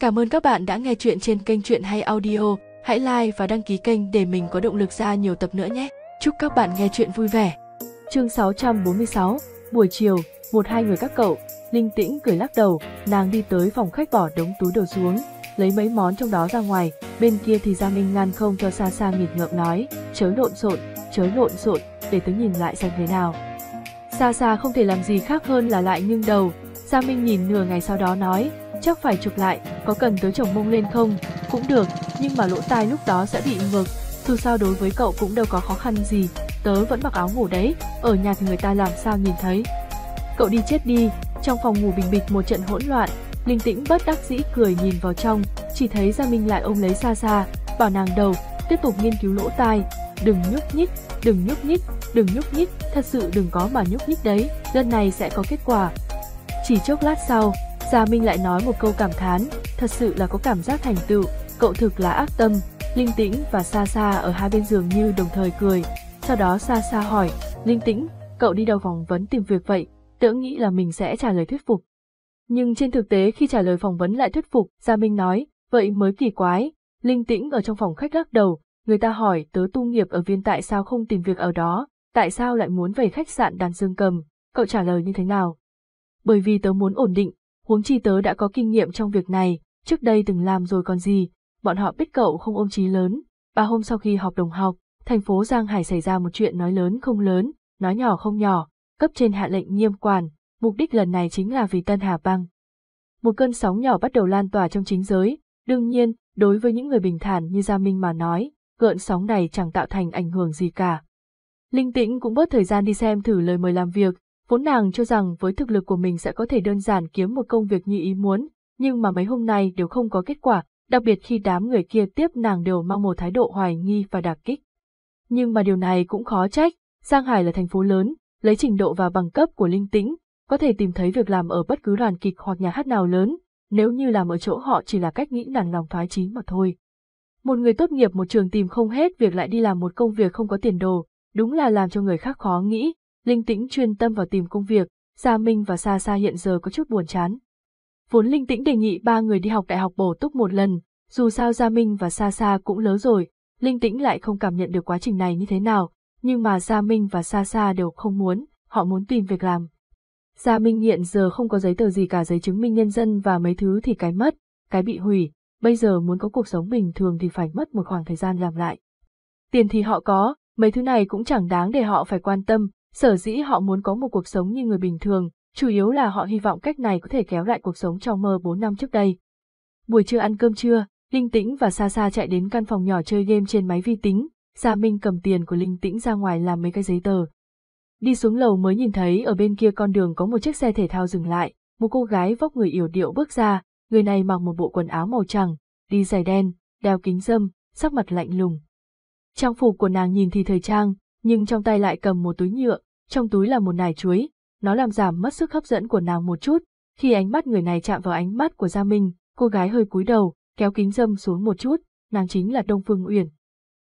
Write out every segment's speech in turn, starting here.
Cảm ơn các bạn đã nghe chuyện trên kênh Chuyện Hay Audio. Hãy like và đăng ký kênh để mình có động lực ra nhiều tập nữa nhé. Chúc các bạn nghe chuyện vui vẻ. Chương 646, buổi chiều, một hai người các cậu, Linh Tĩnh cười lắc đầu, nàng đi tới phòng khách bỏ đống túi đồ xuống, lấy mấy món trong đó ra ngoài, bên kia thì Gia Minh ngăn không cho xa xa nghịch ngợm nói, chớ lộn xộn, chớ lộn xộn, để tớ nhìn lại xem thế nào. Xa xa không thể làm gì khác hơn là lại nghiêng đầu, Gia Minh nhìn nửa ngày sau đó nói, chắc phải chụp lại, có cần tớ chồng mông lên không? Cũng được, nhưng mà lỗ tai lúc đó sẽ bị ngược, dù sao đối với cậu cũng đâu có khó khăn gì, tớ vẫn mặc áo ngủ đấy, ở nhà thì người ta làm sao nhìn thấy. Cậu đi chết đi, trong phòng ngủ bình bịch một trận hỗn loạn, Linh tĩnh bất đắc dĩ cười nhìn vào trong, chỉ thấy Gia Minh lại ôm lấy xa xa, bảo nàng đầu, tiếp tục nghiên cứu lỗ tai, đừng nhúc nhích, đừng nhúc nhích, đừng nhúc nhích, thật sự đừng có mà nhúc nhích đấy, lần này sẽ có kết quả. Chỉ chốc lát sau, Gia Minh lại nói một câu cảm thán, thật sự là có cảm giác thành tựu, cậu thực là ác tâm, Linh Tĩnh và Sa Sa ở hai bên giường như đồng thời cười. Sau đó Sa Sa hỏi, Linh Tĩnh, cậu đi đâu phỏng vấn tìm việc vậy, tưởng nghĩ là mình sẽ trả lời thuyết phục. Nhưng trên thực tế khi trả lời phỏng vấn lại thuyết phục, Gia Minh nói, vậy mới kỳ quái, Linh Tĩnh ở trong phòng khách lắc đầu, người ta hỏi tớ tu nghiệp ở viên tại sao không tìm việc ở đó, tại sao lại muốn về khách sạn đàn dương cầm, cậu trả lời như thế nào? Bởi vì tớ muốn ổn định, huống chi tớ đã có kinh nghiệm trong việc này, trước đây từng làm rồi còn gì, bọn họ biết cậu không ôm chí lớn. Ba hôm sau khi họp đồng học, thành phố Giang Hải xảy ra một chuyện nói lớn không lớn, nói nhỏ không nhỏ, cấp trên hạ lệnh nghiêm quản, mục đích lần này chính là vì Tân Hà Bang. Một cơn sóng nhỏ bắt đầu lan tỏa trong chính giới, đương nhiên, đối với những người bình thản như Gia Minh mà nói, gợn sóng này chẳng tạo thành ảnh hưởng gì cả. Linh tĩnh cũng bớt thời gian đi xem thử lời mời làm việc, Vốn nàng cho rằng với thực lực của mình sẽ có thể đơn giản kiếm một công việc như ý muốn, nhưng mà mấy hôm nay đều không có kết quả, đặc biệt khi đám người kia tiếp nàng đều mang một thái độ hoài nghi và đả kích. Nhưng mà điều này cũng khó trách, Giang Hải là thành phố lớn, lấy trình độ và bằng cấp của linh tĩnh, có thể tìm thấy việc làm ở bất cứ đoàn kịch hoặc nhà hát nào lớn, nếu như làm ở chỗ họ chỉ là cách nghĩ nản lòng thoái chí mà thôi. Một người tốt nghiệp một trường tìm không hết việc lại đi làm một công việc không có tiền đồ, đúng là làm cho người khác khó nghĩ, Linh Tĩnh chuyên tâm vào tìm công việc, Gia Minh và Sa Sa hiện giờ có chút buồn chán. Vốn Linh Tĩnh đề nghị ba người đi học đại học bổ túc một lần, dù sao Gia Minh và Sa Sa cũng lớn rồi, Linh Tĩnh lại không cảm nhận được quá trình này như thế nào, nhưng mà Gia Minh và Sa Sa đều không muốn, họ muốn tìm việc làm. Gia Minh hiện giờ không có giấy tờ gì cả giấy chứng minh nhân dân và mấy thứ thì cái mất, cái bị hủy, bây giờ muốn có cuộc sống bình thường thì phải mất một khoảng thời gian làm lại. Tiền thì họ có, mấy thứ này cũng chẳng đáng để họ phải quan tâm, Sở dĩ họ muốn có một cuộc sống như người bình thường, chủ yếu là họ hy vọng cách này có thể kéo lại cuộc sống trong mơ 4 năm trước đây. Buổi trưa ăn cơm trưa, Linh Tĩnh và Sa Sa chạy đến căn phòng nhỏ chơi game trên máy vi tính, Gia Minh cầm tiền của Linh Tĩnh ra ngoài làm mấy cái giấy tờ. Đi xuống lầu mới nhìn thấy ở bên kia con đường có một chiếc xe thể thao dừng lại, một cô gái vóc người yểu điệu bước ra, người này mặc một bộ quần áo màu trắng, đi giày đen, đeo kính dâm, sắc mặt lạnh lùng. Trang phục của nàng nhìn thì thời trang, nhưng trong tay lại cầm một túi nhựa, trong túi là một nải chuối, nó làm giảm mất sức hấp dẫn của nàng một chút, khi ánh mắt người này chạm vào ánh mắt của Gia Minh, cô gái hơi cúi đầu, kéo kính dâm xuống một chút, nàng chính là Đông Phương Uyển.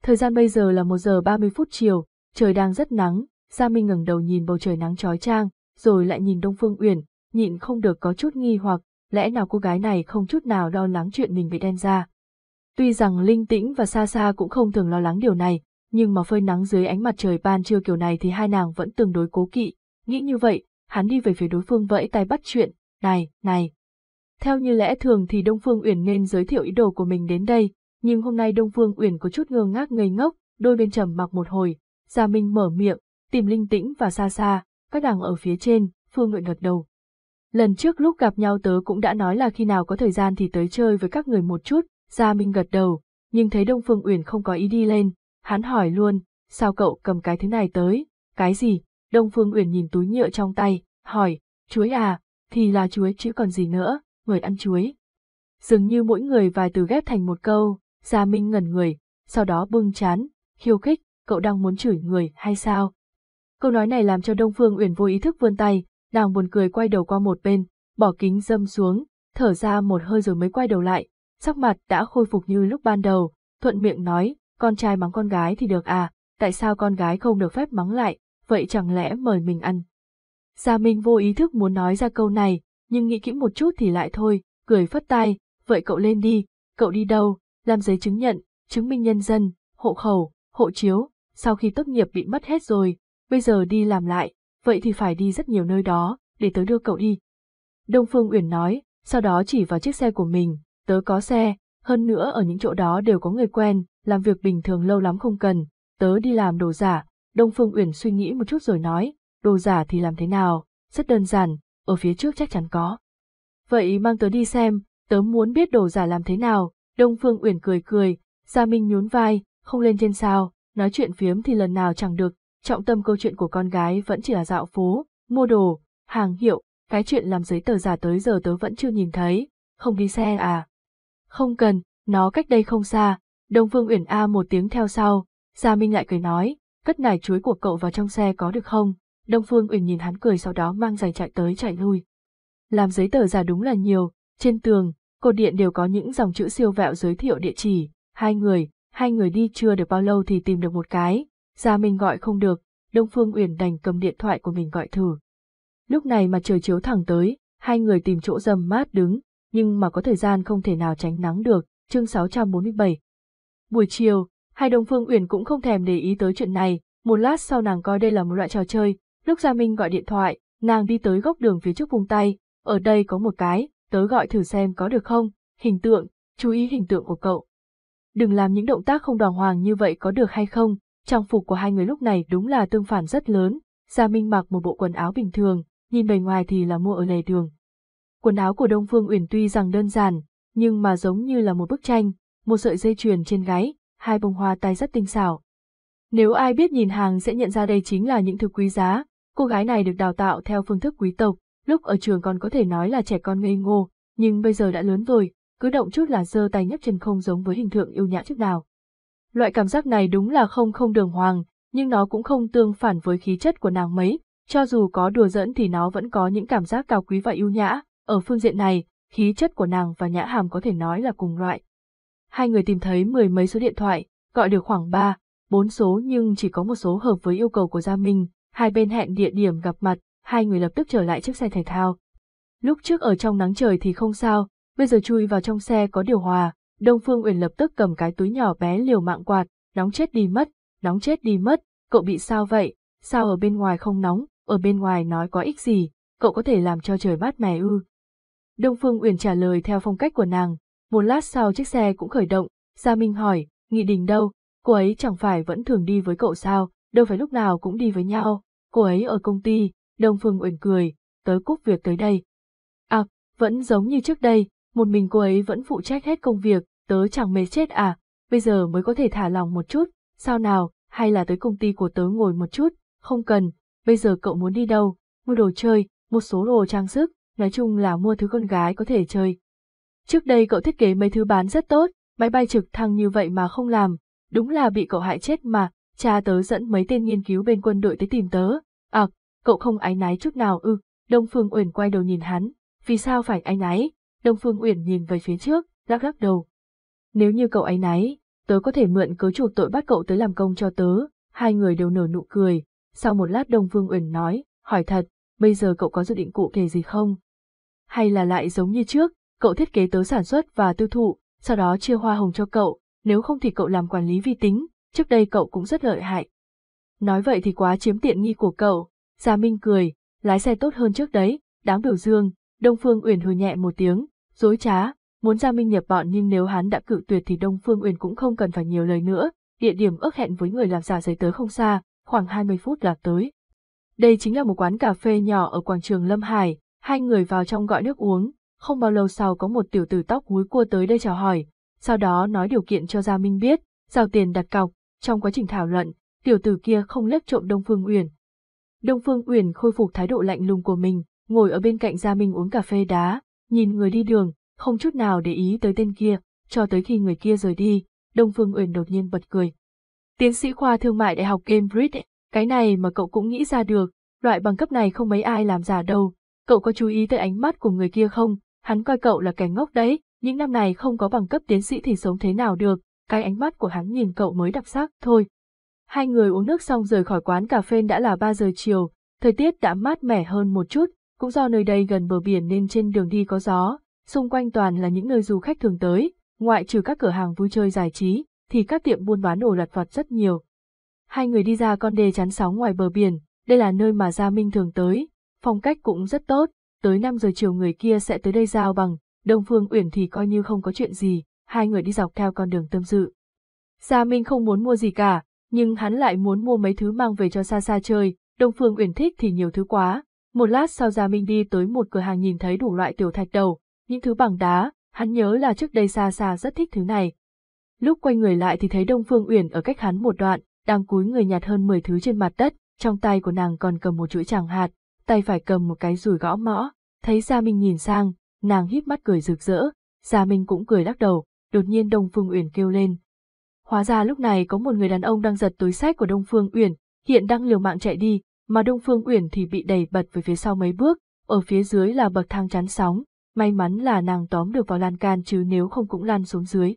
Thời gian bây giờ là 1 giờ 30 phút chiều, trời đang rất nắng, Gia Minh ngẩng đầu nhìn bầu trời nắng chói chang, rồi lại nhìn Đông Phương Uyển, nhịn không được có chút nghi hoặc, lẽ nào cô gái này không chút nào lo lắng chuyện mình bị đen ra. Tuy rằng Linh Tĩnh và Sa Sa cũng không thường lo lắng điều này, nhưng mà phơi nắng dưới ánh mặt trời ban trưa kiểu này thì hai nàng vẫn tương đối cố kỵ, nghĩ như vậy, hắn đi về phía đối phương vẫy tay bắt chuyện, này, này. Theo như lẽ thường thì Đông Phương Uyển nên giới thiệu ý đồ của mình đến đây, nhưng hôm nay Đông Phương Uyển có chút ngơ ngác ngây ngốc, đôi bên trầm mặc một hồi, Gia Minh mở miệng, tìm linh tĩnh và xa xa, các nàng ở phía trên, Phương Uyển gật đầu. Lần trước lúc gặp nhau tớ cũng đã nói là khi nào có thời gian thì tới chơi với các người một chút, Gia Minh gật đầu, nhưng thấy Đông Phương Uyển không có ý đi lên, Hắn hỏi luôn, sao cậu cầm cái thứ này tới, cái gì? Đông Phương Uyển nhìn túi nhựa trong tay, hỏi, chuối à, thì là chuối chứ còn gì nữa, người ăn chuối. Dường như mỗi người vài từ ghép thành một câu, Gia Minh ngẩn người, sau đó bưng chán, khiêu khích, cậu đang muốn chửi người hay sao? Câu nói này làm cho Đông Phương Uyển vô ý thức vươn tay, nàng buồn cười quay đầu qua một bên, bỏ kính dâm xuống, thở ra một hơi rồi mới quay đầu lại, sắc mặt đã khôi phục như lúc ban đầu, thuận miệng nói, con trai mắng con gái thì được à, tại sao con gái không được phép mắng lại, vậy chẳng lẽ mời mình ăn. Gia Minh vô ý thức muốn nói ra câu này, nhưng nghĩ kỹ một chút thì lại thôi, cười phất tay, vậy cậu lên đi, cậu đi đâu, làm giấy chứng nhận, chứng minh nhân dân, hộ khẩu, hộ chiếu, sau khi tốt nghiệp bị mất hết rồi, bây giờ đi làm lại, vậy thì phải đi rất nhiều nơi đó, để tớ đưa cậu đi. Đông Phương Uyển nói, sau đó chỉ vào chiếc xe của mình, tớ có xe, hơn nữa ở những chỗ đó đều có người quen, làm việc bình thường lâu lắm không cần, tớ đi làm đồ giả. Đông Phương Uyển suy nghĩ một chút rồi nói, đồ giả thì làm thế nào, rất đơn giản, ở phía trước chắc chắn có. Vậy mang tớ đi xem, tớ muốn biết đồ giả làm thế nào, Đông Phương Uyển cười cười, Gia Minh nhún vai, không lên trên sao, nói chuyện phiếm thì lần nào chẳng được, trọng tâm câu chuyện của con gái vẫn chỉ là dạo phố, mua đồ, hàng hiệu, cái chuyện làm giấy tờ giả tới giờ tớ vẫn chưa nhìn thấy, không đi xe à. Không cần, nó cách đây không xa, Đông Phương Uyển A một tiếng theo sau, Gia Minh lại cười nói, cất nải chuối của cậu vào trong xe có được không? Đông Phương Uyển nhìn hắn cười sau đó mang giày chạy tới chạy lui. Làm giấy tờ giả đúng là nhiều, trên tường, cột điện đều có những dòng chữ siêu vẹo giới thiệu địa chỉ, hai người, hai người đi chưa được bao lâu thì tìm được một cái, Gia Minh gọi không được, Đông Phương Uyển đành cầm điện thoại của mình gọi thử. Lúc này mà trời chiếu thẳng tới, hai người tìm chỗ dầm mát đứng, nhưng mà có thời gian không thể nào tránh nắng được, chương 647. Buổi chiều, hai Đông Phương Uyển cũng không thèm để ý tới chuyện này, một lát sau nàng coi đây là một loại trò chơi, lúc Gia Minh gọi điện thoại, nàng đi tới góc đường phía trước vùng tay, ở đây có một cái, tớ gọi thử xem có được không, hình tượng, chú ý hình tượng của cậu. Đừng làm những động tác không đàng hoàng như vậy có được hay không, trang phục của hai người lúc này đúng là tương phản rất lớn, Gia Minh mặc một bộ quần áo bình thường, nhìn bề ngoài thì là mua ở lề đường. Quần áo của Đông Phương Uyển tuy rằng đơn giản, nhưng mà giống như là một bức tranh, một sợi dây chuyền trên gáy, hai bông hoa tay rất tinh xảo. Nếu ai biết nhìn hàng sẽ nhận ra đây chính là những thứ quý giá, cô gái này được đào tạo theo phương thức quý tộc, lúc ở trường còn có thể nói là trẻ con ngây ngô, nhưng bây giờ đã lớn rồi, cứ động chút là giơ tay nhấc chân không giống với hình tượng yêu nhã trước nào. Loại cảm giác này đúng là không không đường hoàng, nhưng nó cũng không tương phản với khí chất của nàng mấy, cho dù có đùa dẫn thì nó vẫn có những cảm giác cao quý và yêu nhã, ở phương diện này, khí chất của nàng và nhã hàm có thể nói là cùng loại. Hai người tìm thấy mười mấy số điện thoại, gọi được khoảng ba, bốn số nhưng chỉ có một số hợp với yêu cầu của Gia Minh, hai bên hẹn địa điểm gặp mặt, hai người lập tức trở lại chiếc xe thể thao. Lúc trước ở trong nắng trời thì không sao, bây giờ chui vào trong xe có điều hòa, Đông Phương Uyển lập tức cầm cái túi nhỏ bé liều mạng quạt, nóng chết đi mất, nóng chết đi mất, cậu bị sao vậy, sao ở bên ngoài không nóng, ở bên ngoài nói có ích gì, cậu có thể làm cho trời mát mẻ ư. Đông Phương Uyển trả lời theo phong cách của nàng, một lát sau chiếc xe cũng khởi động, Gia Minh hỏi, Nghị Đình đâu, cô ấy chẳng phải vẫn thường đi với cậu sao, đâu phải lúc nào cũng đi với nhau, cô ấy ở công ty, Đông Phương Uyển cười, tới cúp việc tới đây. À, vẫn giống như trước đây, một mình cô ấy vẫn phụ trách hết công việc, tớ chẳng mệt chết à, bây giờ mới có thể thả lòng một chút, sao nào, hay là tới công ty của tớ ngồi một chút, không cần, bây giờ cậu muốn đi đâu, mua đồ chơi, một số đồ trang sức, nói chung là mua thứ con gái có thể chơi. Trước đây cậu thiết kế mấy thứ bán rất tốt, máy bay trực thăng như vậy mà không làm, đúng là bị cậu hại chết mà, cha tớ dẫn mấy tên nghiên cứu bên quân đội tới tìm tớ. À, cậu không ái náy chút nào ư, Đông Phương Uyển quay đầu nhìn hắn, vì sao phải ái náy, Đông Phương Uyển nhìn về phía trước, lắc lắc đầu. Nếu như cậu ái náy, tớ có thể mượn cớ chuộc tội bắt cậu tới làm công cho tớ, hai người đều nở nụ cười, sau một lát Đông Phương Uyển nói, hỏi thật, bây giờ cậu có dự định cụ thể gì không? Hay là lại giống như trước, cậu thiết kế tớ sản xuất và tiêu thụ, sau đó chia hoa hồng cho cậu, nếu không thì cậu làm quản lý vi tính, trước đây cậu cũng rất lợi hại. Nói vậy thì quá chiếm tiện nghi của cậu, Gia Minh cười, lái xe tốt hơn trước đấy, đáng biểu dương, Đông Phương Uyển hừ nhẹ một tiếng, dối trá, muốn Gia Minh nhập bọn nhưng nếu hắn đã cự tuyệt thì Đông Phương Uyển cũng không cần phải nhiều lời nữa, địa điểm ước hẹn với người làm giả giấy tớ không xa, khoảng 20 phút là tới. Đây chính là một quán cà phê nhỏ ở quảng trường Lâm Hải, hai người vào trong gọi nước uống, không bao lâu sau có một tiểu tử tóc húi cua tới đây chào hỏi, sau đó nói điều kiện cho Gia Minh biết, giao tiền đặt cọc, trong quá trình thảo luận, tiểu tử kia không lướt trộm Đông Phương Uyển. Đông Phương Uyển khôi phục thái độ lạnh lùng của mình, ngồi ở bên cạnh Gia Minh uống cà phê đá, nhìn người đi đường, không chút nào để ý tới tên kia, cho tới khi người kia rời đi, Đông Phương Uyển đột nhiên bật cười. Tiến sĩ khoa thương mại Đại học Cambridge, cái này mà cậu cũng nghĩ ra được, loại bằng cấp này không mấy ai làm giả đâu, cậu có chú ý tới ánh mắt của người kia không, hắn coi cậu là kẻ ngốc đấy, những năm này không có bằng cấp tiến sĩ thì sống thế nào được, cái ánh mắt của hắn nhìn cậu mới đặc sắc thôi. Hai người uống nước xong rời khỏi quán cà phê đã là 3 giờ chiều, thời tiết đã mát mẻ hơn một chút, cũng do nơi đây gần bờ biển nên trên đường đi có gió, xung quanh toàn là những nơi du khách thường tới, ngoại trừ các cửa hàng vui chơi giải trí, thì các tiệm buôn bán đồ lặt vặt rất nhiều. Hai người đi ra con đê chắn sóng ngoài bờ biển, đây là nơi mà Gia Minh thường tới, phong cách cũng rất tốt, tới 5 giờ chiều người kia sẽ tới đây giao bằng, Đông Phương Uyển thì coi như không có chuyện gì, hai người đi dọc theo con đường tâm sự. Gia Minh không muốn mua gì cả, nhưng hắn lại muốn mua mấy thứ mang về cho xa xa chơi, Đông Phương Uyển thích thì nhiều thứ quá. Một lát sau Gia Minh đi tới một cửa hàng nhìn thấy đủ loại tiểu thạch đầu, những thứ bằng đá, hắn nhớ là trước đây xa xa rất thích thứ này. Lúc quay người lại thì thấy Đông Phương Uyển ở cách hắn một đoạn, đang cúi người nhặt hơn 10 thứ trên mặt đất, trong tay của nàng còn cầm một chuỗi tràng hạt, tay phải cầm một cái rùi gõ mõ. Thấy Gia Minh nhìn sang, nàng híp mắt cười rực rỡ, Gia Minh cũng cười lắc đầu, đột nhiên Đông Phương Uyển kêu lên. Hóa ra lúc này có một người đàn ông đang giật túi sách của Đông Phương Uyển, hiện đang liều mạng chạy đi, mà Đông Phương Uyển thì bị đẩy bật về phía sau mấy bước, ở phía dưới là bậc thang chắn sóng, may mắn là nàng tóm được vào lan can chứ nếu không cũng lan xuống dưới.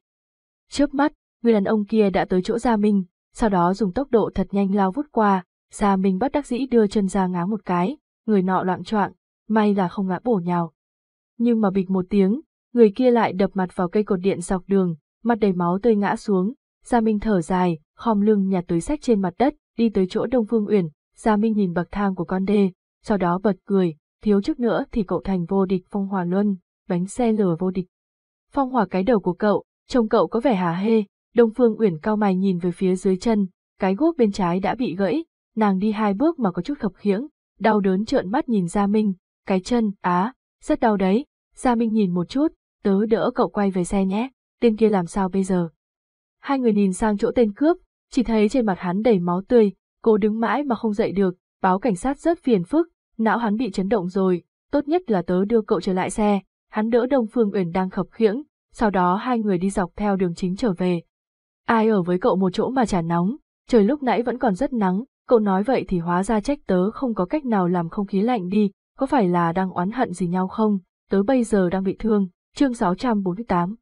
chớp mắt, người đàn ông kia đã tới chỗ Gia Minh, sau đó dùng tốc độ thật nhanh lao vút qua, Gia Minh bắt đắc dĩ đưa chân ra ngáng một cái, người nọ loạn choạng, may là không ngã bổ nhào. Nhưng mà bịch một tiếng, người kia lại đập mặt vào cây cột điện dọc đường, mặt đầy máu tươi ngã xuống, Gia Minh thở dài, khom lưng nhặt túi sách trên mặt đất, đi tới chỗ Đông Phương Uyển, Gia Minh nhìn bậc thang của con đê, sau đó bật cười, thiếu chút nữa thì cậu thành vô địch phong hòa luân, bánh xe lửa vô địch. Phong hòa cái đầu của cậu, trông cậu có vẻ hà hê, Đông Phương Uyển cao mày nhìn về phía dưới chân, cái guốc bên trái đã bị gãy, nàng đi hai bước mà có chút khập khiễng, đau đớn trợn mắt nhìn Gia Minh, cái chân, á, rất đau đấy, Gia Minh nhìn một chút, tớ đỡ cậu quay về xe nhé, tên kia làm sao bây giờ. Hai người nhìn sang chỗ tên cướp, chỉ thấy trên mặt hắn đầy máu tươi, cô đứng mãi mà không dậy được, báo cảnh sát rất phiền phức, não hắn bị chấn động rồi, tốt nhất là tớ đưa cậu trở lại xe, hắn đỡ Đông Phương Uyển đang khập khiễng, sau đó hai người đi dọc theo đường chính trở về. Ai ở với cậu một chỗ mà chả nóng, trời lúc nãy vẫn còn rất nắng, cậu nói vậy thì hóa ra trách tớ không có cách nào làm không khí lạnh đi, có phải là đang oán hận gì nhau không, tớ bây giờ đang bị thương, chương 648.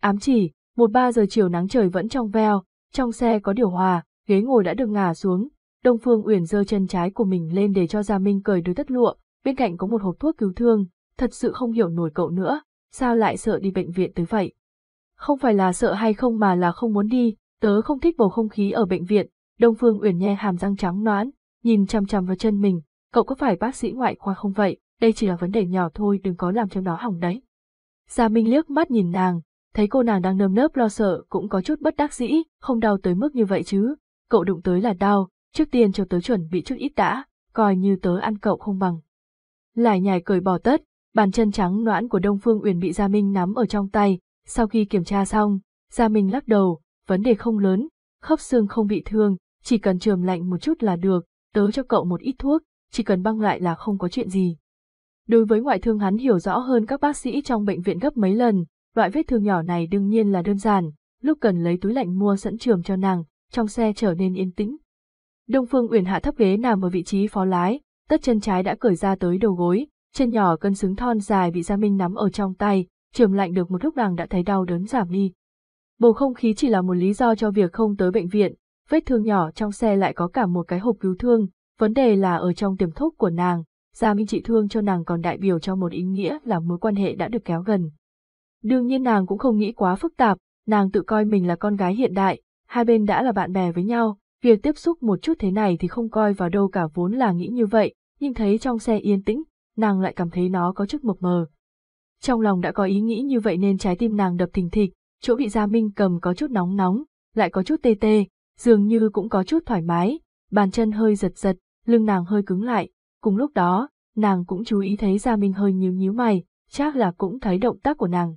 Ám chỉ, một ba giờ chiều nắng trời vẫn trong veo, trong xe có điều hòa, ghế ngồi đã được ngả xuống, Đông Phương Uyển giơ chân trái của mình lên để cho Gia Minh cởi đôi tất lụa, bên cạnh có một hộp thuốc cứu thương, thật sự không hiểu nổi cậu nữa, sao lại sợ đi bệnh viện tới vậy. Không phải là sợ hay không mà là không muốn đi, tớ không thích bầu không khí ở bệnh viện, Đông Phương Uyển nhe hàm răng trắng noãn, nhìn chằm chằm vào chân mình, cậu có phải bác sĩ ngoại khoa không vậy, đây chỉ là vấn đề nhỏ thôi đừng có làm cho nó hỏng đấy. Gia Minh liếc mắt nhìn nàng, thấy cô nàng đang nơm nớp lo sợ cũng có chút bất đắc dĩ, không đau tới mức như vậy chứ, cậu đụng tới là đau, trước tiên cho tớ chuẩn bị chút ít đã, coi như tớ ăn cậu không bằng. Lại nhài cười bỏ tất, bàn chân trắng noãn của Đông Phương Uyển bị Gia Minh nắm ở trong tay, sau khi kiểm tra xong, Gia Minh lắc đầu, vấn đề không lớn, khớp xương không bị thương, chỉ cần trường lạnh một chút là được, tớ cho cậu một ít thuốc, chỉ cần băng lại là không có chuyện gì. Đối với ngoại thương hắn hiểu rõ hơn các bác sĩ trong bệnh viện gấp mấy lần, loại vết thương nhỏ này đương nhiên là đơn giản, lúc cần lấy túi lạnh mua sẵn trường cho nàng, trong xe trở nên yên tĩnh. Đông Phương Uyển hạ thấp ghế nằm ở vị trí phó lái, tất chân trái đã cởi ra tới đầu gối, chân nhỏ cân xứng thon dài bị Gia Minh nắm ở trong tay, trường lạnh được một lúc nàng đã thấy đau đớn giảm đi. Bầu không khí chỉ là một lý do cho việc không tới bệnh viện, vết thương nhỏ trong xe lại có cả một cái hộp cứu thương, vấn đề là ở trong tiềm thức của nàng, Gia Minh trị thương cho nàng còn đại biểu cho một ý nghĩa là mối quan hệ đã được kéo gần. Đương nhiên nàng cũng không nghĩ quá phức tạp, nàng tự coi mình là con gái hiện đại, hai bên đã là bạn bè với nhau, việc tiếp xúc một chút thế này thì không coi vào đâu cả vốn là nghĩ như vậy, nhưng thấy trong xe yên tĩnh, nàng lại cảm thấy nó có chút mộc mờ. Trong lòng đã có ý nghĩ như vậy nên trái tim nàng đập thình thịch, chỗ bị Gia Minh cầm có chút nóng nóng, lại có chút tê tê, dường như cũng có chút thoải mái, bàn chân hơi giật giật, lưng nàng hơi cứng lại, cùng lúc đó, nàng cũng chú ý thấy Gia Minh hơi nhíu nhíu mày, chắc là cũng thấy động tác của nàng.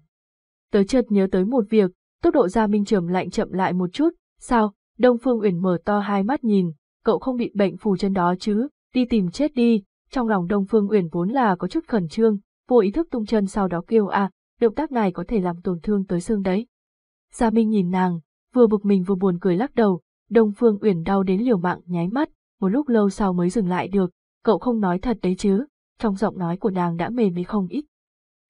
Tớ chợt nhớ tới một việc, tốc độ Gia Minh trầm lạnh chậm lại một chút, sao, Đông Phương Uyển mở to hai mắt nhìn, cậu không bị bệnh phù chân đó chứ, đi tìm chết đi, trong lòng Đông Phương Uyển vốn là có chút khẩn trương, vô ý thức tung chân sau đó kêu à, động tác này có thể làm tổn thương tới xương đấy. Gia Minh nhìn nàng, vừa bực mình vừa buồn cười lắc đầu, Đông Phương Uyển đau đến liều mạng nháy mắt, một lúc lâu sau mới dừng lại được, cậu không nói thật đấy chứ, trong giọng nói của nàng đã mềm đi không ít.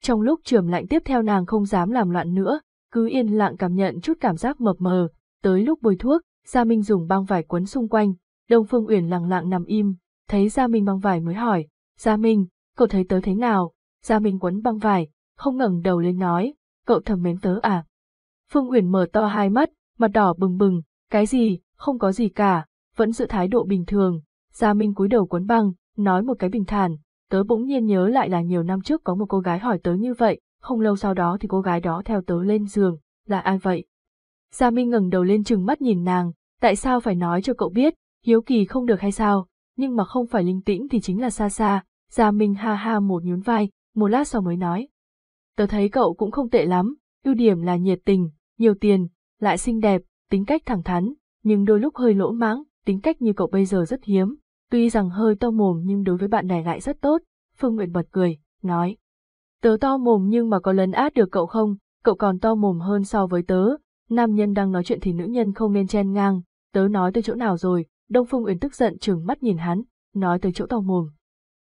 Trong lúc trường lạnh tiếp theo nàng không dám làm loạn nữa, cứ yên lặng cảm nhận chút cảm giác mập mờ, tới lúc bôi thuốc, Gia Minh dùng băng vải quấn xung quanh, Đông Phương Uyển lặng lặng nằm im, thấy Gia Minh băng vải mới hỏi, Gia Minh, cậu thấy tớ thế nào? Gia Minh quấn băng vải, không ngẩng đầu lên nói, cậu thầm mến tớ à. Phương Uyển mở to hai mắt, mặt đỏ bừng bừng, cái gì, không có gì cả, vẫn giữ thái độ bình thường. Gia Minh cúi đầu cuốn băng, nói một cái bình thản, tớ bỗng nhiên nhớ lại là nhiều năm trước có một cô gái hỏi tớ như vậy, không lâu sau đó thì cô gái đó theo tớ lên giường, là ai vậy? Gia Minh ngẩng đầu lên chừng mắt nhìn nàng, tại sao phải nói cho cậu biết, hiếu kỳ không được hay sao, nhưng mà không phải linh tĩnh thì chính là xa xa, Gia Minh ha ha một nhún vai, một lát sau mới nói. Tớ thấy cậu cũng không tệ lắm, ưu điểm là nhiệt tình, nhiều tiền, lại xinh đẹp, tính cách thẳng thắn, nhưng đôi lúc hơi lỗ mãng, tính cách như cậu bây giờ rất hiếm, tuy rằng hơi to mồm nhưng đối với bạn này lại rất tốt, Phương Nguyện bật cười, nói. Tớ to mồm nhưng mà có lấn át được cậu không, cậu còn to mồm hơn so với tớ, nam nhân đang nói chuyện thì nữ nhân không nên chen ngang, tớ nói tới chỗ nào rồi, Đông Phương Uyển tức giận trừng mắt nhìn hắn, nói tới chỗ to mồm.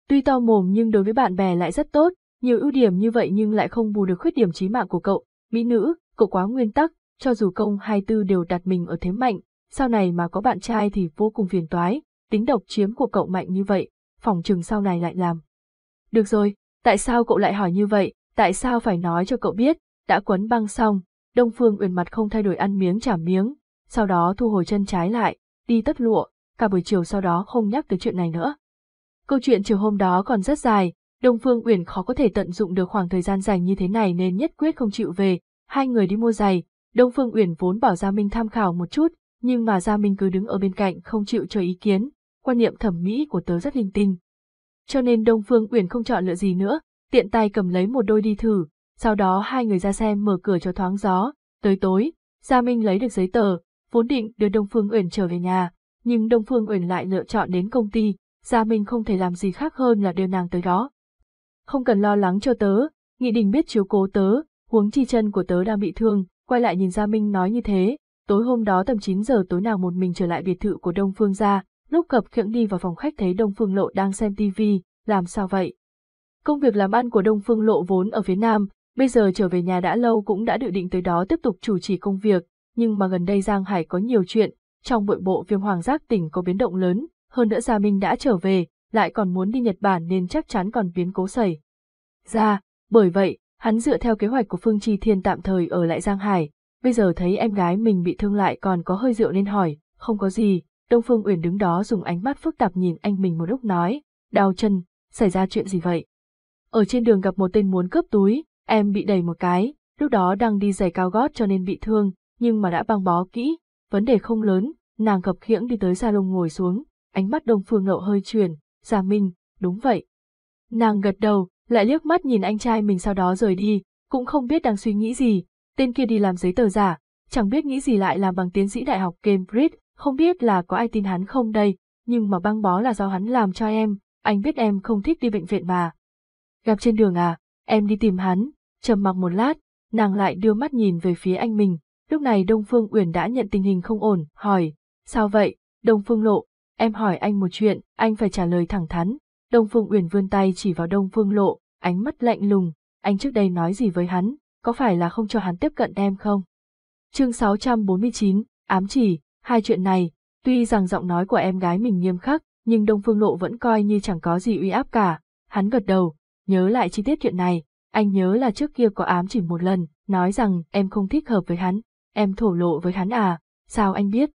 Tuy to mồm nhưng đối với bạn bè lại rất tốt, nhiều ưu điểm như vậy nhưng lại không bù được khuyết điểm chí mạng của cậu, mỹ nữ, cậu quá nguyên tắc, cho dù công hai tư đều đặt mình ở thế mạnh, sau này mà có bạn trai thì vô cùng phiền toái, tính độc chiếm của cậu mạnh như vậy, phòng trừng sau này lại làm. Được rồi, tại sao cậu lại hỏi như vậy, tại sao phải nói cho cậu biết, đã quấn băng xong, Đông Phương Uyển mặt không thay đổi ăn miếng trả miếng, sau đó thu hồi chân trái lại, đi tất lụa, cả buổi chiều sau đó không nhắc tới chuyện này nữa. Câu chuyện chiều hôm đó còn rất dài, Đông Phương Uyển khó có thể tận dụng được khoảng thời gian dài như thế này nên nhất quyết không chịu về, hai người đi mua giày, Đông Phương Uyển vốn bảo Gia Minh tham khảo một chút, nhưng mà Gia Minh cứ đứng ở bên cạnh không chịu cho ý kiến, quan niệm thẩm mỹ của tớ rất linh tinh. Cho nên Đông Phương Uyển không chọn lựa gì nữa, tiện tay cầm lấy một đôi đi thử, sau đó hai người ra xem mở cửa cho thoáng gió, tới tối, Gia Minh lấy được giấy tờ, vốn định đưa Đông Phương Uyển trở về nhà, nhưng Đông Phương Uyển lại lựa chọn đến công ty, Gia Minh không thể làm gì khác hơn là đưa nàng tới đó. Không cần lo lắng cho tớ, Nghị Đình biết chiếu cố tớ, huống chi chân của tớ đang bị thương, quay lại nhìn Gia Minh nói như thế, tối hôm đó tầm 9 giờ tối nàng một mình trở lại biệt thự của Đông Phương gia, lúc cập khiễng đi vào phòng khách thấy Đông Phương Lộ đang xem tivi, làm sao vậy? Công việc làm ăn của Đông Phương Lộ vốn ở phía Nam, bây giờ trở về nhà đã lâu cũng đã dự định tới đó tiếp tục chủ trì công việc, nhưng mà gần đây Giang Hải có nhiều chuyện, trong bội bộ viêm hoàng giác tỉnh có biến động lớn, hơn nữa Gia Minh đã trở về, lại còn muốn đi Nhật Bản nên chắc chắn còn biến cố xảy. Ra, bởi vậy, hắn dựa theo kế hoạch của Phương Chi Thiên tạm thời ở lại Giang Hải, bây giờ thấy em gái mình bị thương lại còn có hơi rượu nên hỏi, không có gì, Đông Phương Uyển đứng đó dùng ánh mắt phức tạp nhìn anh mình một lúc nói, đau chân, xảy ra chuyện gì vậy? Ở trên đường gặp một tên muốn cướp túi, em bị đẩy một cái, lúc đó đang đi giày cao gót cho nên bị thương, nhưng mà đã băng bó kỹ, vấn đề không lớn, nàng gập khiễng đi tới salon ngồi xuống, ánh mắt Đông Phương Ngậu hơi chuyển, Gia Minh, đúng vậy. Nàng gật đầu, lại liếc mắt nhìn anh trai mình sau đó rời đi, cũng không biết đang suy nghĩ gì, tên kia đi làm giấy tờ giả, chẳng biết nghĩ gì lại làm bằng tiến sĩ đại học Cambridge, không biết là có ai tin hắn không đây, nhưng mà băng bó là do hắn làm cho em, anh biết em không thích đi bệnh viện mà. Gặp trên đường à, em đi tìm hắn, trầm mặc một lát, nàng lại đưa mắt nhìn về phía anh mình, lúc này Đông Phương Uyển đã nhận tình hình không ổn, hỏi, sao vậy, Đông Phương Lộ, em hỏi anh một chuyện, anh phải trả lời thẳng thắn. Đông Phương Uyển vươn tay chỉ vào Đông Phương Lộ, ánh mắt lạnh lùng, anh trước đây nói gì với hắn, có phải là không cho hắn tiếp cận em không? Chương 649, ám chỉ, hai chuyện này, tuy rằng giọng nói của em gái mình nghiêm khắc, nhưng Đông Phương Lộ vẫn coi như chẳng có gì uy áp cả, hắn gật đầu, nhớ lại chi tiết chuyện này, anh nhớ là trước kia có ám chỉ một lần, nói rằng em không thích hợp với hắn, em thổ lộ với hắn à, sao anh biết?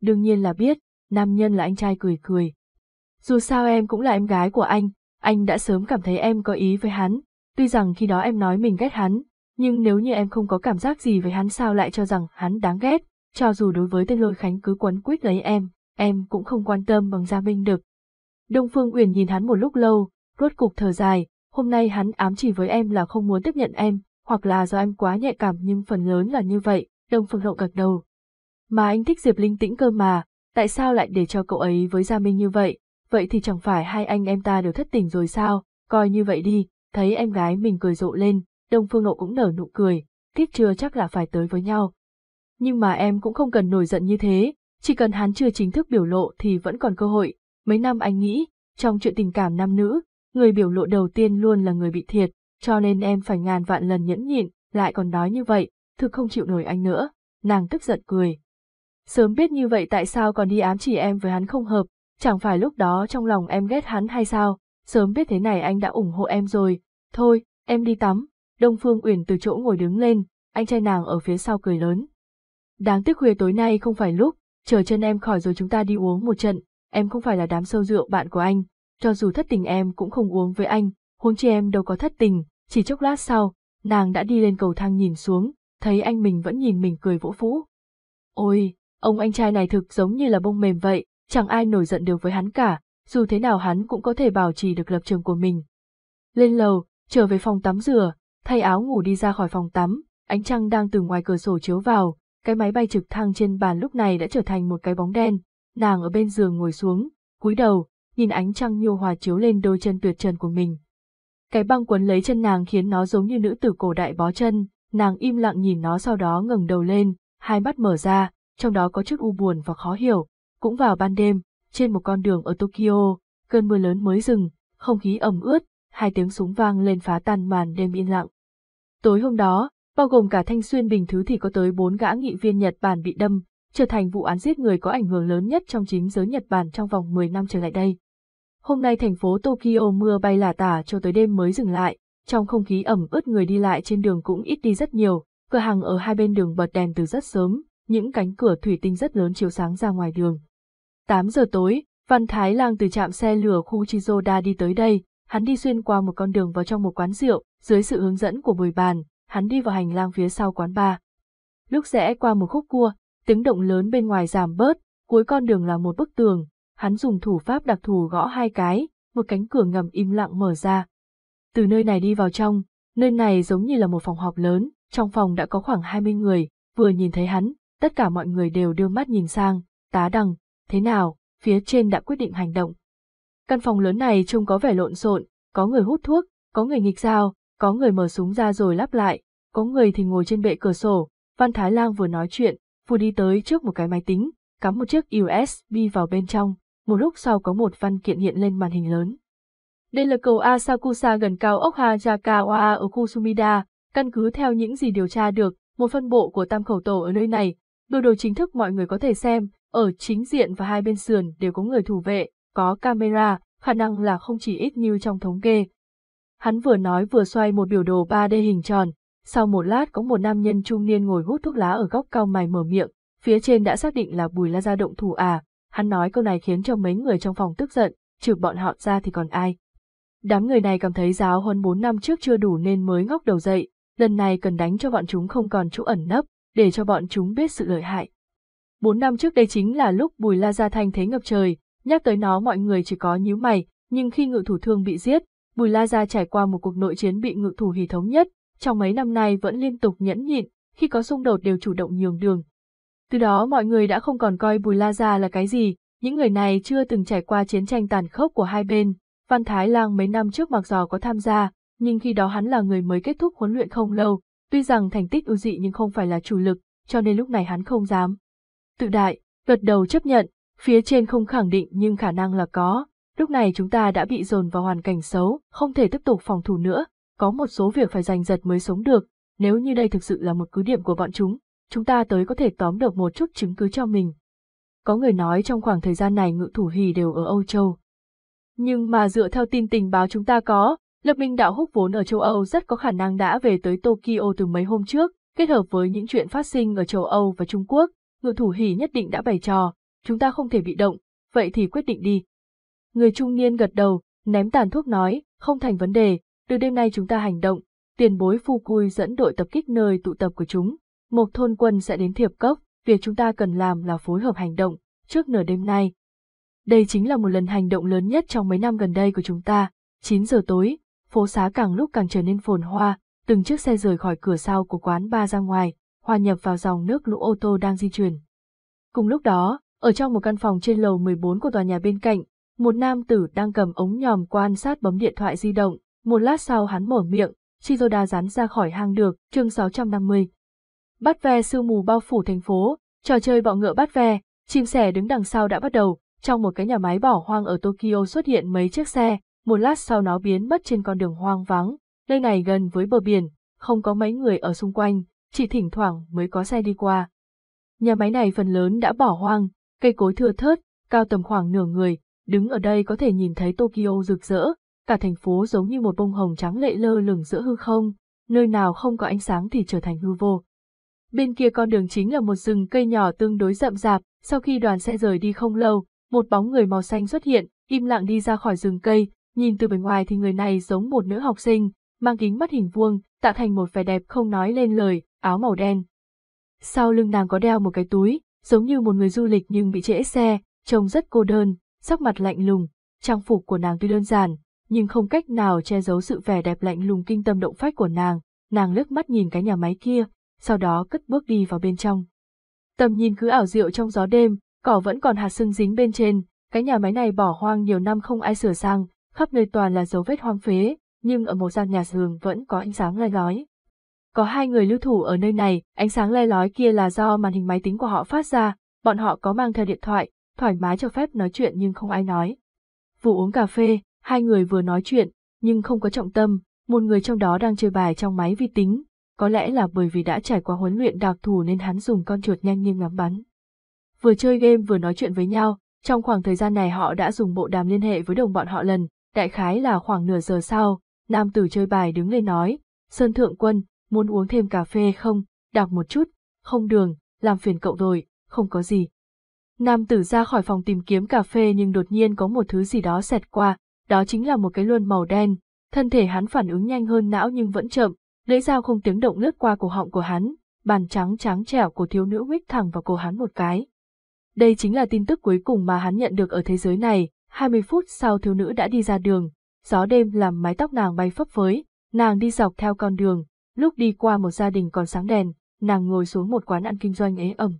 Đương nhiên là biết, nam nhân là anh trai cười cười. Dù sao em cũng là em gái của anh, anh đã sớm cảm thấy em có ý với hắn, tuy rằng khi đó em nói mình ghét hắn, nhưng nếu như em không có cảm giác gì với hắn sao lại cho rằng hắn đáng ghét, cho dù đối với tên lôi khánh cứ quấn quýt lấy em, em cũng không quan tâm bằng Gia Minh được. Đông Phương Uyển nhìn hắn một lúc lâu, rốt cục thở dài, hôm nay hắn ám chỉ với em là không muốn tiếp nhận em, hoặc là do em quá nhạy cảm nhưng phần lớn là như vậy, Đông Phương Hậu gật đầu. Mà anh thích Diệp Linh tĩnh cơ mà, tại sao lại để cho cậu ấy với Gia Minh như vậy, vậy thì chẳng phải hai anh em ta đều thất tình rồi sao, coi như vậy đi, thấy em gái mình cười rộ lên, Đông Phương Ngộ cũng nở nụ cười, thích chưa chắc là phải tới với nhau. Nhưng mà em cũng không cần nổi giận như thế, chỉ cần hắn chưa chính thức biểu lộ thì vẫn còn cơ hội, mấy năm anh nghĩ, trong chuyện tình cảm nam nữ, người biểu lộ đầu tiên luôn là người bị thiệt, cho nên em phải ngàn vạn lần nhẫn nhịn, lại còn nói như vậy, thực không chịu nổi anh nữa, nàng tức giận cười. Sớm biết như vậy tại sao còn đi ám chỉ em với hắn không hợp, chẳng phải lúc đó trong lòng em ghét hắn hay sao, sớm biết thế này anh đã ủng hộ em rồi, thôi, em đi tắm, Đông Phương Uyển từ chỗ ngồi đứng lên, anh trai nàng ở phía sau cười lớn. Đáng tiếc khuya tối nay không phải lúc, chờ chân em khỏi rồi chúng ta đi uống một trận, em không phải là đám sâu rượu bạn của anh, cho dù thất tình em cũng không uống với anh, huống chi em đâu có thất tình, chỉ chốc lát sau, nàng đã đi lên cầu thang nhìn xuống, thấy anh mình vẫn nhìn mình cười vỗ phũ. Ôi, ông anh trai này thực giống như là bông mềm vậy, chẳng ai nổi giận được với hắn cả, dù thế nào hắn cũng có thể bảo trì được lập trường của mình. Lên lầu, trở về phòng tắm rửa, thay áo ngủ đi ra khỏi phòng tắm, ánh trăng đang từ ngoài cửa sổ chiếu vào, cái máy bay trực thăng trên bàn lúc này đã trở thành một cái bóng đen, nàng ở bên giường ngồi xuống, cúi đầu, nhìn ánh trăng nhô hòa chiếu lên đôi chân tuyệt trần của mình. Cái băng quấn lấy chân nàng khiến nó giống như nữ tử cổ đại bó chân, nàng im lặng nhìn nó sau đó ngẩng đầu lên, hai mắt mở ra, trong đó có chút u buồn và khó hiểu. Cũng vào ban đêm, trên một con đường ở Tokyo, cơn mưa lớn mới dừng, không khí ẩm ướt, hai tiếng súng vang lên phá tan màn đêm yên lặng. Tối hôm đó, bao gồm cả Thanh Xuyên Bình Thứ thì có tới bốn gã nghị viên Nhật Bản bị đâm, trở thành vụ án giết người có ảnh hưởng lớn nhất trong chính giới Nhật Bản trong vòng 10 năm trở lại đây. Hôm nay thành phố Tokyo mưa bay lả tả cho tới đêm mới dừng lại, trong không khí ẩm ướt người đi lại trên đường cũng ít đi rất nhiều, cửa hàng ở hai bên đường bật đèn từ rất sớm, những cánh cửa thủy tinh rất lớn chiếu sáng ra ngoài đường. 8 giờ tối, Văn Thái Lang từ trạm xe lửa khu Chizoda đi tới đây, hắn đi xuyên qua một con đường vào trong một quán rượu, dưới sự hướng dẫn của bồi bàn, hắn đi vào hành lang phía sau quán bar. Lúc rẽ qua một khúc cua, tiếng động lớn bên ngoài giảm bớt, cuối con đường là một bức tường, hắn dùng thủ pháp đặc thù gõ hai cái, một cánh cửa ngầm im lặng mở ra. Từ nơi này đi vào trong, nơi này giống như là một phòng họp lớn, trong phòng đã có khoảng 20 người, vừa nhìn thấy hắn, tất cả mọi người đều đưa mắt nhìn sang, tá đằng, thế nào, phía trên đã quyết định hành động. Căn phòng lớn này trông có vẻ lộn xộn, có người hút thuốc, có người nghịch dao, có người mở súng ra rồi lắp lại, có người thì ngồi trên bệ cửa sổ, Văn Thái Lang vừa nói chuyện, vừa đi tới trước một cái máy tính, cắm một chiếc USB vào bên trong, một lúc sau có một văn kiện hiện lên màn hình lớn. Đây là cầu Asakusa gần cao ốc Hajakawa ở khu Sumida, căn cứ theo những gì điều tra được, một phân bộ của tam khẩu tổ ở nơi này. Biểu đồ chính thức mọi người có thể xem, ở chính diện và hai bên sườn đều có người thủ vệ, có camera, khả năng là không chỉ ít như trong thống kê. Hắn vừa nói vừa xoay một biểu đồ 3D hình tròn, sau một lát có một nam nhân trung niên ngồi hút thuốc lá ở góc cao mày mở miệng, phía trên đã xác định là Bùi La Gia động thủ à, hắn nói câu này khiến cho mấy người trong phòng tức giận, trừ bọn họ ra thì còn ai. Đám người này cảm thấy giáo huấn 4 năm trước chưa đủ nên mới ngóc đầu dậy, lần này cần đánh cho bọn chúng không còn chỗ ẩn nấp, để cho bọn chúng biết sự lợi hại. 4 năm trước đây chính là lúc Bùi La Gia thanh thế ngập trời, nhắc tới nó mọi người chỉ có nhíu mày, nhưng khi ngự thủ thương bị giết, Bùi La Gia trải qua một cuộc nội chiến bị ngự thủ hỉ thống nhất, trong mấy năm nay vẫn liên tục nhẫn nhịn, khi có xung đột đều chủ động nhường đường. Từ đó mọi người đã không còn coi Bùi La Gia là cái gì, những người này chưa từng trải qua chiến tranh tàn khốc của hai bên. Văn Thái Lang mấy năm trước mặc dò có tham gia, nhưng khi đó hắn là người mới kết thúc huấn luyện không lâu, tuy rằng thành tích ưu dị nhưng không phải là chủ lực, cho nên lúc này hắn không dám. Tự đại, gật đầu chấp nhận, phía trên không khẳng định nhưng khả năng là có, lúc này chúng ta đã bị dồn vào hoàn cảnh xấu, không thể tiếp tục phòng thủ nữa, có một số việc phải giành giật mới sống được, nếu như đây thực sự là một cứ điểm của bọn chúng, chúng ta tới có thể tóm được một chút chứng cứ cho mình. Có người nói trong khoảng thời gian này ngự thủ hì đều ở Âu Châu. Nhưng mà dựa theo tin tình báo chúng ta có, Lập Minh Đạo Húc vốn ở châu Âu rất có khả năng đã về tới Tokyo từ mấy hôm trước, kết hợp với những chuyện phát sinh ở châu Âu và Trung Quốc, ngự thủ hỉ nhất định đã bày trò, chúng ta không thể bị động, vậy thì quyết định đi. Người trung niên gật đầu, ném tàn thuốc nói, không thành vấn đề, từ đêm nay chúng ta hành động, tiền bối phu cui dẫn đội tập kích nơi tụ tập của chúng, một thôn quân sẽ đến thiệp cốc, việc chúng ta cần làm là phối hợp hành động, trước nửa đêm nay. Đây chính là một lần hành động lớn nhất trong mấy năm gần đây của chúng ta, 9 giờ tối, phố xá càng lúc càng trở nên phồn hoa, từng chiếc xe rời khỏi cửa sau của quán ba ra ngoài, hòa nhập vào dòng nước lũ ô tô đang di chuyển. Cùng lúc đó, ở trong một căn phòng trên lầu 14 của tòa nhà bên cạnh, một nam tử đang cầm ống nhòm quan sát bấm điện thoại di động, một lát sau hắn mở miệng, Chizoda rán ra khỏi hang được, chương 650. Bắt ve sương mù bao phủ thành phố, trò chơi bọ ngựa bắt ve, chim sẻ đứng đằng sau đã bắt đầu, trong một cái nhà máy bỏ hoang ở Tokyo xuất hiện mấy chiếc xe, một lát sau nó biến mất trên con đường hoang vắng, nơi này gần với bờ biển, không có mấy người ở xung quanh, chỉ thỉnh thoảng mới có xe đi qua. Nhà máy này phần lớn đã bỏ hoang, cây cối thưa thớt, cao tầm khoảng nửa người, đứng ở đây có thể nhìn thấy Tokyo rực rỡ, cả thành phố giống như một bông hồng trắng lệ lơ lửng giữa hư không, nơi nào không có ánh sáng thì trở thành hư vô. Bên kia con đường chính là một rừng cây nhỏ tương đối rậm rạp, sau khi đoàn xe rời đi không lâu, một bóng người màu xanh xuất hiện, im lặng đi ra khỏi rừng cây, nhìn từ bên ngoài thì người này giống một nữ học sinh, mang kính mắt hình vuông, tạo thành một vẻ đẹp không nói lên lời, áo màu đen. Sau lưng nàng có đeo một cái túi, giống như một người du lịch nhưng bị trễ xe, trông rất cô đơn, sắc mặt lạnh lùng, trang phục của nàng tuy đơn giản, nhưng không cách nào che giấu sự vẻ đẹp lạnh lùng kinh tâm động phách của nàng, nàng lướt mắt nhìn cái nhà máy kia, sau đó cất bước đi vào bên trong. Tầm nhìn cứ ảo diệu trong gió đêm, cỏ vẫn còn hạt sưng dính bên trên, cái nhà máy này bỏ hoang nhiều năm không ai sửa sang, khắp nơi toàn là dấu vết hoang phế, nhưng ở một gian nhà giường vẫn có ánh sáng le lói. Có hai người lưu thủ ở nơi này, ánh sáng le lói kia là do màn hình máy tính của họ phát ra, bọn họ có mang theo điện thoại, thoải mái cho phép nói chuyện nhưng không ai nói. Vụ uống cà phê, hai người vừa nói chuyện, nhưng không có trọng tâm, một người trong đó đang chơi bài trong máy vi tính, có lẽ là bởi vì đã trải qua huấn luyện đặc thù nên hắn dùng con chuột nhanh như ngắm bắn. Vừa chơi game vừa nói chuyện với nhau, trong khoảng thời gian này họ đã dùng bộ đàm liên hệ với đồng bọn họ lần, đại khái là khoảng nửa giờ sau, nam tử chơi bài đứng lên nói, Sơn Thượng Quân, muốn uống thêm cà phê không, đọc một chút, không đường, làm phiền cậu rồi, không có gì. Nam tử ra khỏi phòng tìm kiếm cà phê nhưng đột nhiên có một thứ gì đó xẹt qua, đó chính là một cái luân màu đen, thân thể hắn phản ứng nhanh hơn não nhưng vẫn chậm, lưỡi dao không tiếng động lướt qua cổ họng của hắn, bàn trắng trắng trẻo của thiếu nữ huyết thẳng vào cổ hắn một cái. Đây chính là tin tức cuối cùng mà hắn nhận được ở thế giới này, 20 phút sau thiếu nữ đã đi ra đường, gió đêm làm mái tóc nàng bay phấp phới, nàng đi dọc theo con đường, lúc đi qua một gia đình còn sáng đèn, nàng ngồi xuống một quán ăn kinh doanh ế ẩm.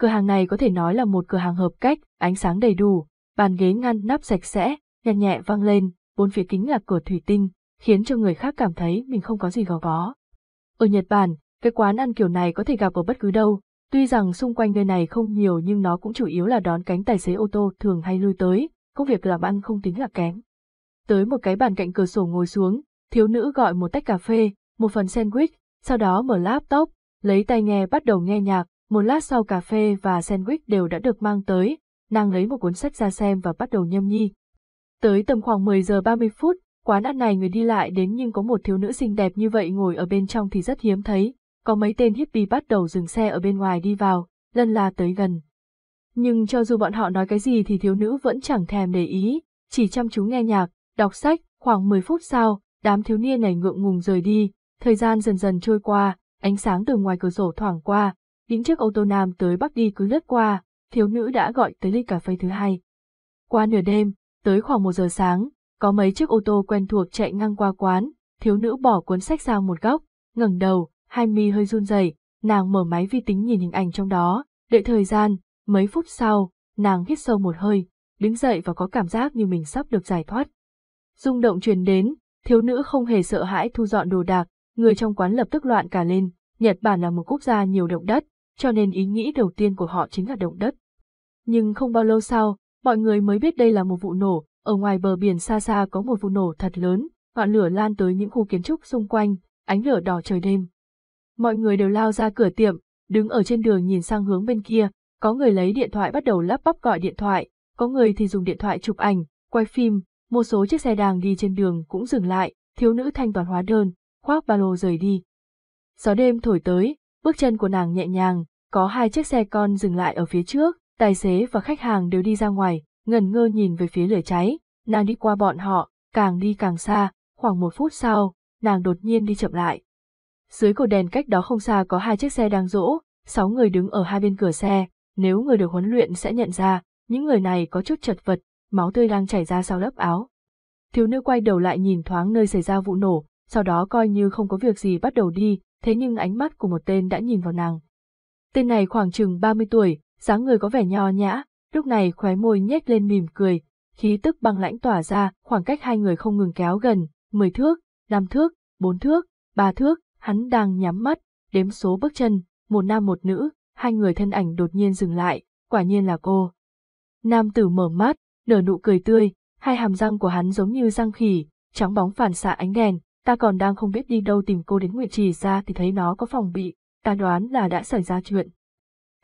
Cửa hàng này có thể nói là một cửa hàng hợp cách, ánh sáng đầy đủ, bàn ghế ngăn nắp sạch sẽ, nhẹ nhẹ vang lên, bốn phía kính là cửa thủy tinh, khiến cho người khác cảm thấy mình không có gì gò bó. Ở Nhật Bản, cái quán ăn kiểu này có thể gặp ở bất cứ đâu, tuy rằng xung quanh nơi này không nhiều nhưng nó cũng chủ yếu là đón cánh tài xế ô tô thường hay lui tới, công việc làm ăn không tính là kém. Tới một cái bàn cạnh cửa sổ ngồi xuống, thiếu nữ gọi một tách cà phê, một phần sandwich, sau đó mở laptop, lấy tai nghe bắt đầu nghe nhạc, một lát sau cà phê và sandwich đều đã được mang tới, nàng lấy một cuốn sách ra xem và bắt đầu nhâm nhi. Tới tầm khoảng 10 giờ 30 phút, quán ăn này người đi lại đến nhưng có một thiếu nữ xinh đẹp như vậy ngồi ở bên trong thì rất hiếm thấy, có mấy tên hippie bắt đầu dừng xe ở bên ngoài đi vào, lân la tới gần. Nhưng cho dù bọn họ nói cái gì thì thiếu nữ vẫn chẳng thèm để ý, chỉ chăm chú nghe nhạc, đọc sách, khoảng 10 phút sau, đám thiếu niên này ngượng ngùng rời đi, thời gian dần dần trôi qua, ánh sáng từ ngoài cửa sổ thoảng qua, những chiếc ô tô nam tới bắc đi cứ lướt qua, thiếu nữ đã gọi tới ly cà phê thứ hai. Qua nửa đêm, tới khoảng một giờ sáng, có mấy chiếc ô tô quen thuộc chạy ngang qua quán, thiếu nữ bỏ cuốn sách sang một góc, ngẩng đầu, hai mi hơi run rẩy, nàng mở máy vi tính nhìn hình ảnh trong đó, đợi thời gian, mấy phút sau, nàng hít sâu một hơi, đứng dậy và có cảm giác như mình sắp được giải thoát. Rung động truyền đến, thiếu nữ không hề sợ hãi thu dọn đồ đạc, người trong quán lập tức loạn cả lên, Nhật Bản là một quốc gia nhiều động đất, cho nên ý nghĩ đầu tiên của họ chính là động đất. Nhưng không bao lâu sau, mọi người mới biết đây là một vụ nổ, ở ngoài bờ biển xa xa có một vụ nổ thật lớn, ngọn lửa lan tới những khu kiến trúc xung quanh, ánh lửa đỏ trời đêm. Mọi người đều lao ra cửa tiệm, đứng ở trên đường nhìn sang hướng bên kia, có người lấy điện thoại bắt đầu lắp bắp gọi điện thoại, có người thì dùng điện thoại chụp ảnh, quay phim, một số chiếc xe đang đi trên đường cũng dừng lại, thiếu nữ thanh toán hóa đơn, khoác ba lô rời đi. Gió đêm thổi tới, bước chân của nàng nhẹ nhàng, có hai chiếc xe con dừng lại ở phía trước, tài xế và khách hàng đều đi ra ngoài, ngần ngơ nhìn về phía lửa cháy, nàng đi qua bọn họ, càng đi càng xa, khoảng một phút sau, nàng đột nhiên đi chậm lại. Dưới cột đèn cách đó không xa có hai chiếc xe đang rỗ, sáu người đứng ở hai bên cửa xe, nếu người được huấn luyện sẽ nhận ra, những người này có chút chật vật, máu tươi đang chảy ra sau lớp áo. Thiếu nữ quay đầu lại nhìn thoáng nơi xảy ra vụ nổ, sau đó coi như không có việc gì bắt đầu đi, thế nhưng ánh mắt của một tên đã nhìn vào nàng. Tên này khoảng chừng 30 tuổi, dáng người có vẻ nho nhã, lúc này khóe môi nhếch lên mỉm cười, khí tức băng lãnh tỏa ra, khoảng cách hai người không ngừng kéo gần, 10 thước, 5 thước, 4 thước, 3 thước, hắn đang nhắm mắt, đếm số bước chân, một nam một nữ, hai người thân ảnh đột nhiên dừng lại, quả nhiên là cô. Nam tử mở mắt, nở nụ cười tươi, hai hàm răng của hắn giống như răng khỉ, trắng bóng phản xạ ánh đèn, ta còn đang không biết đi đâu tìm cô đến Nguyệt Trì ra thì thấy nó có phòng bị, ta đoán là đã xảy ra chuyện.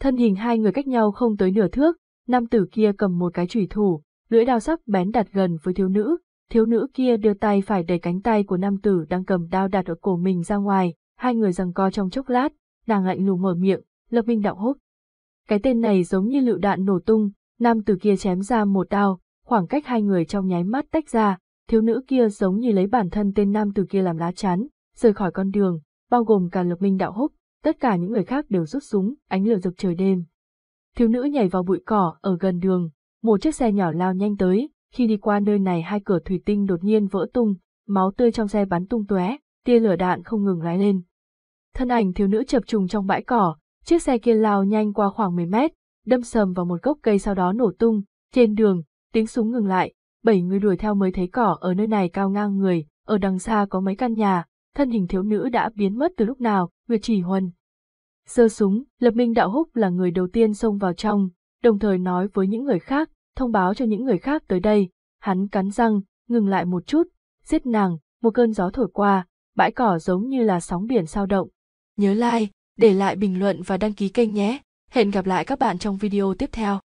Thân hình hai người cách nhau không tới nửa thước, nam tử kia cầm một cái chủy thủ, lưỡi đao sắc bén đặt gần với thiếu nữ, thiếu nữ kia đưa tay phải đẩy cánh tay của nam tử đang cầm đao đặt ở cổ mình ra ngoài, hai người giằng co trong chốc lát, nàng lạnh lùng mở miệng, lập minh đạo hốt, Cái tên này giống như lựu đạn nổ tung, nam tử kia chém ra một đao, khoảng cách hai người trong nháy mắt tách ra, thiếu nữ kia giống như lấy bản thân tên nam tử kia làm lá chắn, rời khỏi con đường, bao gồm cả lập minh đạo húc, tất cả những người khác đều rút súng, ánh lửa rực trời đêm. Thiếu nữ nhảy vào bụi cỏ ở gần đường, một chiếc xe nhỏ lao nhanh tới, khi đi qua nơi này hai cửa thủy tinh đột nhiên vỡ tung, máu tươi trong xe bắn tung tóe, tia lửa đạn không ngừng lái lên. Thân ảnh thiếu nữ chập trùng trong bãi cỏ, chiếc xe kia lao nhanh qua khoảng 10 mét, đâm sầm vào một gốc cây sau đó nổ tung, trên đường, tiếng súng ngừng lại, bảy người đuổi theo mới thấy cỏ ở nơi này cao ngang người, ở đằng xa có mấy căn nhà, thân hình thiếu nữ đã biến mất từ lúc nào, Nguyệt Chỉ Huân. Sơ súng, Lập Minh Đạo Húc là người đầu tiên xông vào trong, đồng thời nói với những người khác, thông báo cho những người khác tới đây, hắn cắn răng, ngừng lại một chút, giết nàng, một cơn gió thổi qua, bãi cỏ giống như là sóng biển sao động. Nhớ like, để lại bình luận và đăng ký kênh nhé. Hẹn gặp lại các bạn trong video tiếp theo.